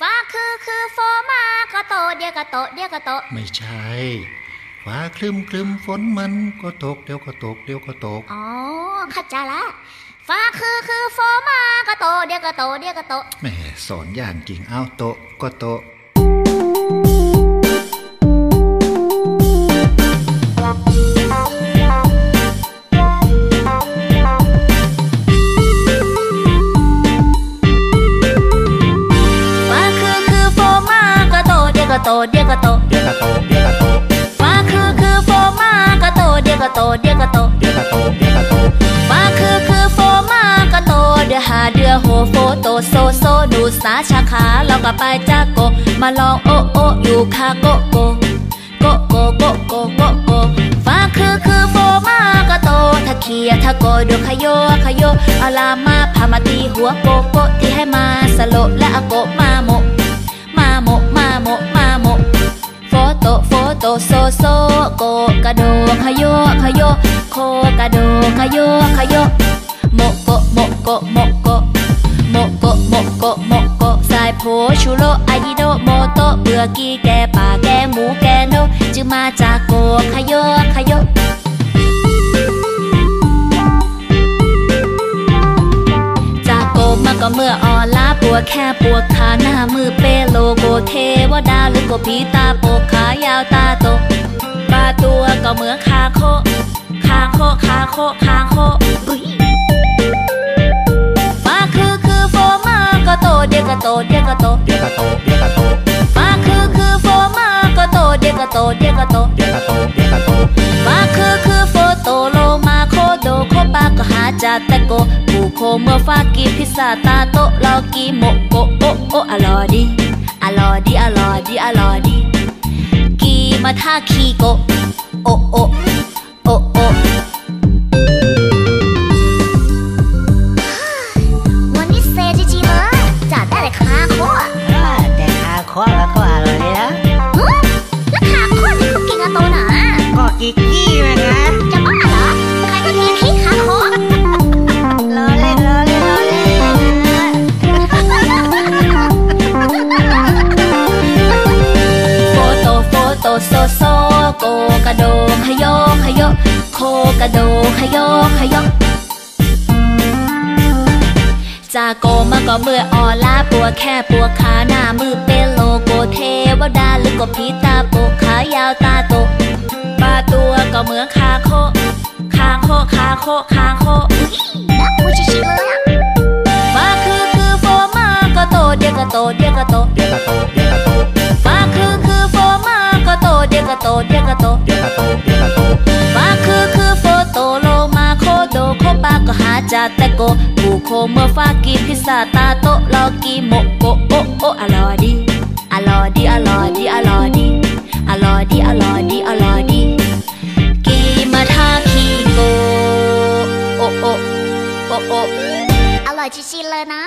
ฟ้าคือคือโฟมาก็โตเดียวก็โตเดียวก็โตไม่ใช่ฟ้าคลึมคลึมฝนมันก็ตกเดี๋ยวก็ตกเดี๋ยวก็ตกอ๋อเข้าใจละฟ้าคือคือโฟมาก็โตเดียวก็โตเดียวก็โตแหม่สอนอย่างจริงเอาโตะก็โต ก็โตเดียก็โตเดียก็โตเดียก็โตะฟ้าคือคือโฟมาก็โตเดียก็โตเดียก็โตเดียก็โตเดียก็โตะฟ้าคือคือโฟมาก็โตเดือหาเดือโหโฟโตโซโซดูสาชาขาเราก็ไปจากโก มาลองโอโออยู่คาโกโกโกโกโกโกโกโกฟ้าคือคือโฟมาก็โตถ้าเคียถ้าโกดูขยโยขยโยอาลามาพามาตีหัวโกโกที่ให้มาสโลและอโกมาโม โฟโตโซโซโกกระโดขยโยขยโยโคกระโดขยโยขยโยโมโกโมโกโมโกโมโกโมโกโมโกสายโพชูโรไอดิโดโมโตเบือกีแกป่าแกหมูแกโนจึงมาจากโกขยโยขยโยจากโกมาก็เมื่ออ่อลาปวดแค่ปวดขาหน้ามือเปโลโกเท วดาหรือโกผีตาโปกขายาวตาโตบาตัวก็เหมือนคาโคคาโคคาโคคาโคอุ๊ยฟ้าคือคือโฟมาก็โตเดียก็โตเดียก็โตเดียก็โตเดียก็โตะฟ้าคือคือโฟมาก็โตเดียก็โตเดียก็โตเดียก็โตเดียก็โตะฟ้าคือคือโฟโตโลมาโคโดโคปาก็หาจาแตโกผู้โคเมื่อฟ้ากีพิซซ่าตาโตลอกีโมโกโอโออลอดี อลอดีอลอดีอลอดีกีมาท่าคีโกโอโอโอ โซโซโกกระโดขยโยขยโยโคกระโดขยโยขยโยจากโกมาก็เมื่อออลาปวดแค่ปวดขาหน้ามือเป็นโลโกเทวดาหรือก็ผีตาโปกขายาวตาโตบาตัวก็เหมือนคาโคคางโคคาโคคางโคน่ากลัวชิเลยอะฟ้าคือคือโฟมาก็โตเดียวก็โตเดียวก็โตเดีย โตเดียวก็โตเดี๋ยวก็โตะเดี๋ยวก็โตะฟ้าคือคือโฟโตโลมาโคโดโคปาก็หาจาแตโกผู้โคเมื่อฟ้ากีพิซซ่าตาโตลอกีโมโกโอโออลอดีอลอดีอลอดีอลอดีอลอดีอลอดีอลอดีกีมาทาคีโกโอโอโอโออร่อยชิๆเลยนะ